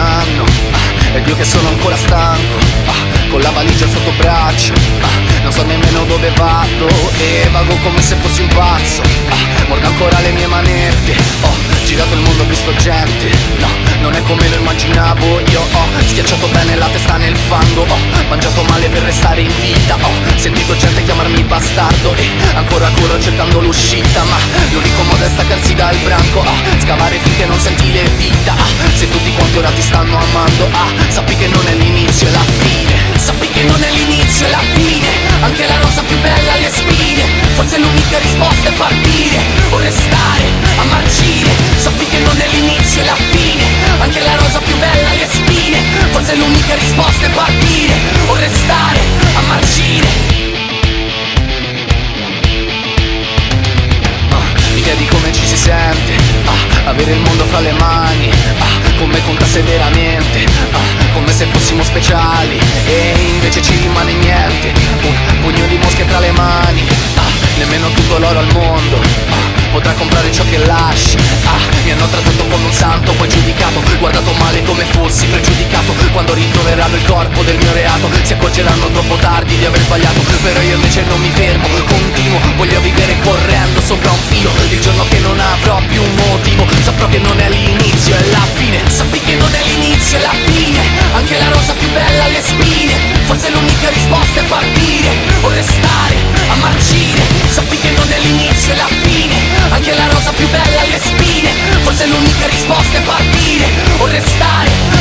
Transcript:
anno ah, eh, ed io che sono ancora stanco ah, con la valigia sotto braccio ah, non so nemmeno dove vado e vago come se fossi un pazzo ah, morgo ancora le mie manette ho oh, girato il mondo ho visto gente no non è come lo immaginavo io ho schiacciato bene la testa nel fango ho mangiato male per restare in vita ho sentito gente chiamarmi bastardo e ancora corro cercando l'uscita ma l'unico modo è staccarsi dal branco scavare fino stanno amando. Ah, Sappi che non è l'inizio e la fine. Sappi che non è l'inizio e la fine. Anche la rosa più bella ha le spine. Forse l'unica risposta è partire. O restare a marcire. Sappi che non è l'inizio e la fine. Anche la rosa più bella ha le spine. Forse l'unica risposta è partire. O restare a marcire. L'idea di come ci si sente. Ah, Avere il mondo fra le mani speciali E invece ci rimane niente. Un pugno di mosche tra le mani. Ah, Nemmeno tutto l'oro al mondo. Ah, Potrà comprare ciò che lasci. Ah, mi hanno trattato come un santo Poi giudicato, guardato male come fossi pregiudicato. Quando ritroveranno il corpo del mio reato Si accorgeranno troppo tardi di aver sbagliato. Però io invece non mi fermo, continuo. Voglio vivere correndo sopra un filo. Il giorno che non avrò più un motivo Saprò che non è l'inizio, è la fine. Sappi che è partire O restare